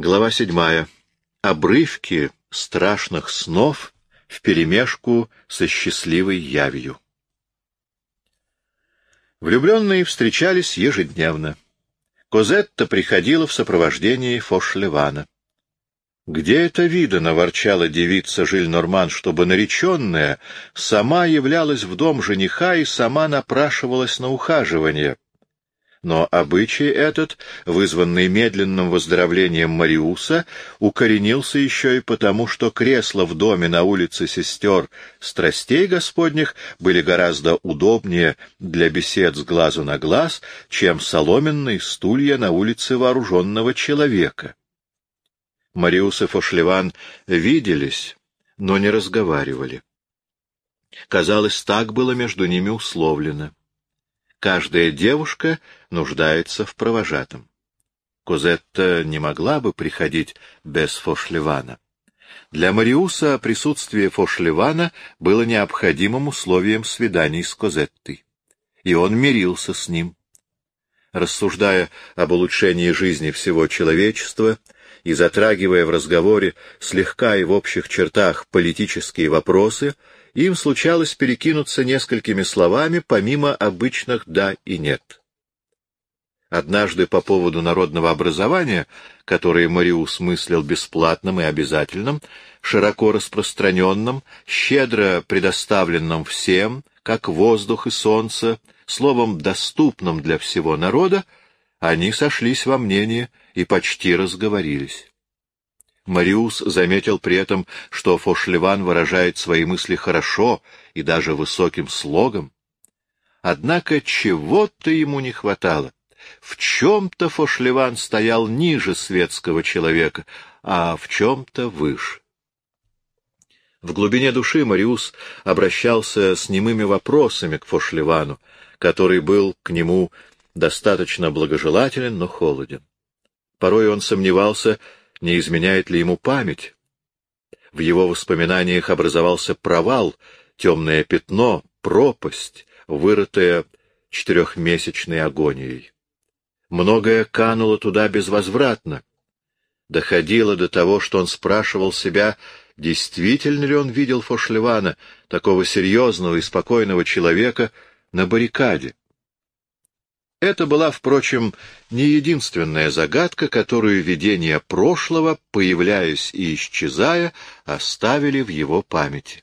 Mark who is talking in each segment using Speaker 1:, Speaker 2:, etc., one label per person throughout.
Speaker 1: Глава седьмая. Обрывки страшных снов вперемешку со счастливой явью. Влюбленные встречались ежедневно. Козетта приходила в сопровождении Фошлевана. Где это видано, ворчала девица Жиль-Норман, чтобы нареченная сама являлась в дом жениха и сама напрашивалась на ухаживание? Но обычай этот, вызванный медленным выздоровлением Мариуса, укоренился еще и потому, что кресла в доме на улице сестер страстей Господних были гораздо удобнее для бесед с глазу на глаз, чем соломенные стулья на улице вооруженного человека. Мариус и Фошлеван виделись, но не разговаривали. Казалось, так было между ними условлено. Каждая девушка нуждается в провожатом. Козетта не могла бы приходить без Фошлевана. Для Мариуса присутствие Фошлевана было необходимым условием свиданий с Козеттой, и он мирился с ним. Рассуждая об улучшении жизни всего человечества и затрагивая в разговоре слегка и в общих чертах политические вопросы, им случалось перекинуться несколькими словами помимо обычных «да» и «нет». Однажды по поводу народного образования, которое Мариус мыслил бесплатным и обязательным, широко распространенным, щедро предоставленным всем, как воздух и солнце, словом, доступным для всего народа, они сошлись во мнении и почти разговорились. Мариус заметил при этом, что Фошлеван выражает свои мысли хорошо и даже высоким слогом. Однако чего-то ему не хватало. В чем-то Фошлеван стоял ниже светского человека, а в чем-то выше. В глубине души Мариус обращался с немыми вопросами к Фошлевану, который был к нему достаточно благожелателен, но холоден. Порой он сомневался, не изменяет ли ему память. В его воспоминаниях образовался провал, темное пятно, пропасть, вырытая четырехмесячной агонией. Многое кануло туда безвозвратно. Доходило до того, что он спрашивал себя, действительно ли он видел Фошлевана, такого серьезного и спокойного человека, на баррикаде. Это была, впрочем, не единственная загадка, которую видения прошлого, появляясь и исчезая, оставили в его памяти.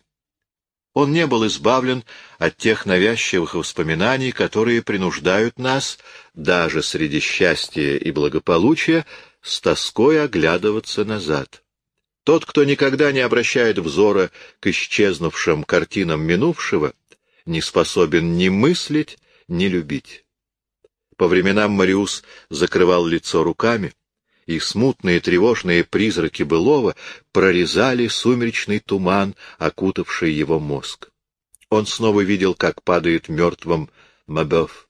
Speaker 1: Он не был избавлен от тех навязчивых воспоминаний, которые принуждают нас, даже среди счастья и благополучия, с тоской оглядываться назад. Тот, кто никогда не обращает взора к исчезнувшим картинам минувшего, не способен ни мыслить, ни любить. По временам Мариус закрывал лицо руками, и смутные тревожные призраки былого прорезали сумеречный туман, окутавший его мозг. Он снова видел, как падает мертвым Мабёв.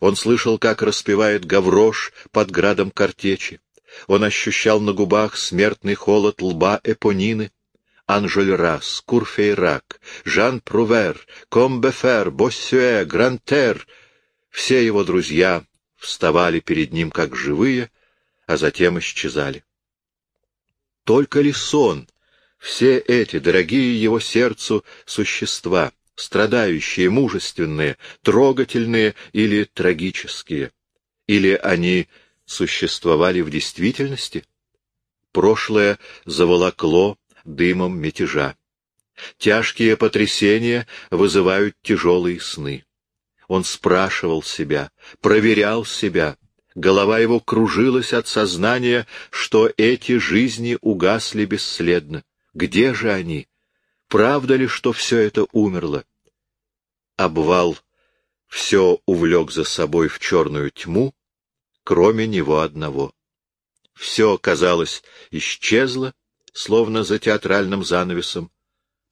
Speaker 1: Он слышал, как распевает Гаврош под градом картечи. Он ощущал на губах смертный холод лба Эпонины. Анжельрас, Курфейрак, Жан Прувер, Комбефер, Боссюэ, Грантер — все его друзья вставали перед ним как живые, а затем исчезали. Только ли сон, все эти дорогие его сердцу существа, страдающие, мужественные, трогательные или трагические, или они существовали в действительности? Прошлое заволокло дымом мятежа. Тяжкие потрясения вызывают тяжелые сны. Он спрашивал себя, проверял себя. Голова его кружилась от сознания, что эти жизни угасли бесследно. Где же они? Правда ли, что все это умерло? Обвал все увлек за собой в черную тьму, кроме него одного. Все, казалось, исчезло, словно за театральным занавесом.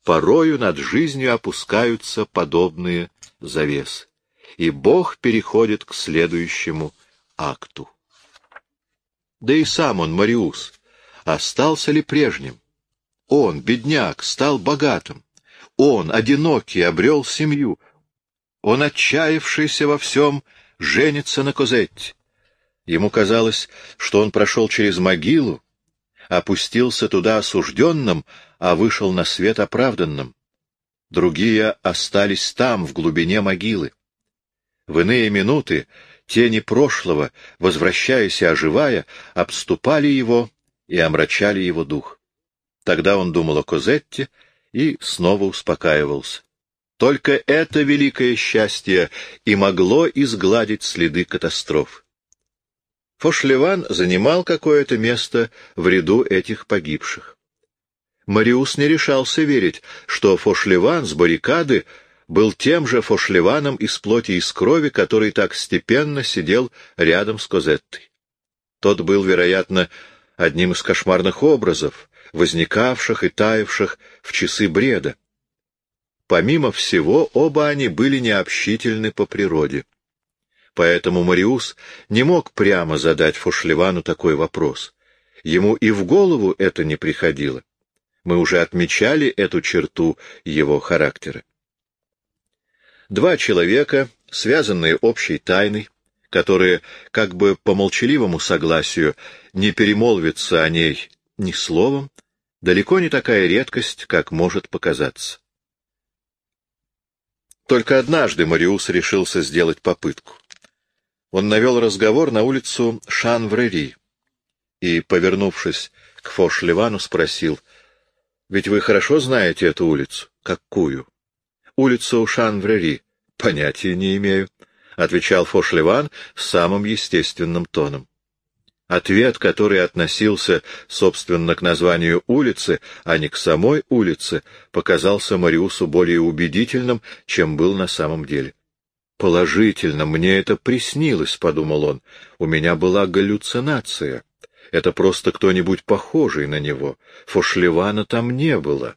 Speaker 1: Порою над жизнью опускаются подобные завесы и Бог переходит к следующему акту. Да и сам он, Мариус, остался ли прежним? Он, бедняк, стал богатым. Он, одинокий, обрел семью. Он, отчаявшийся во всем, женится на Козетте. Ему казалось, что он прошел через могилу, опустился туда осужденным, а вышел на свет оправданным. Другие остались там, в глубине могилы. В иные минуты тени прошлого, возвращаясь и оживая, обступали его и омрачали его дух. Тогда он думал о Козетте и снова успокаивался. Только это великое счастье и могло изгладить следы катастроф. Фошлеван занимал какое-то место в ряду этих погибших. Мариус не решался верить, что Фошлеван с баррикады был тем же Фошлеваном из плоти и из крови, который так степенно сидел рядом с Козеттой. Тот был, вероятно, одним из кошмарных образов, возникавших и таявших в часы бреда. Помимо всего, оба они были необщительны по природе. Поэтому Мариус не мог прямо задать Фошлевану такой вопрос. Ему и в голову это не приходило. Мы уже отмечали эту черту его характера. Два человека, связанные общей тайной, которые, как бы по молчаливому согласию, не перемолвятся о ней ни словом, далеко не такая редкость, как может показаться. Только однажды Мариус решился сделать попытку. Он навел разговор на улицу Шанврери и, повернувшись к Фош-Ливану, спросил, «Ведь вы хорошо знаете эту улицу?» «Какую?» «Улицу Шанврери». «Понятия не имею», — отвечал Фош-Ливан самым естественным тоном. Ответ, который относился, собственно, к названию улицы, а не к самой улице, показался Мариусу более убедительным, чем был на самом деле. «Положительно, мне это приснилось», — подумал он. «У меня была галлюцинация. Это просто кто-нибудь похожий на него. Фошлевана там не было».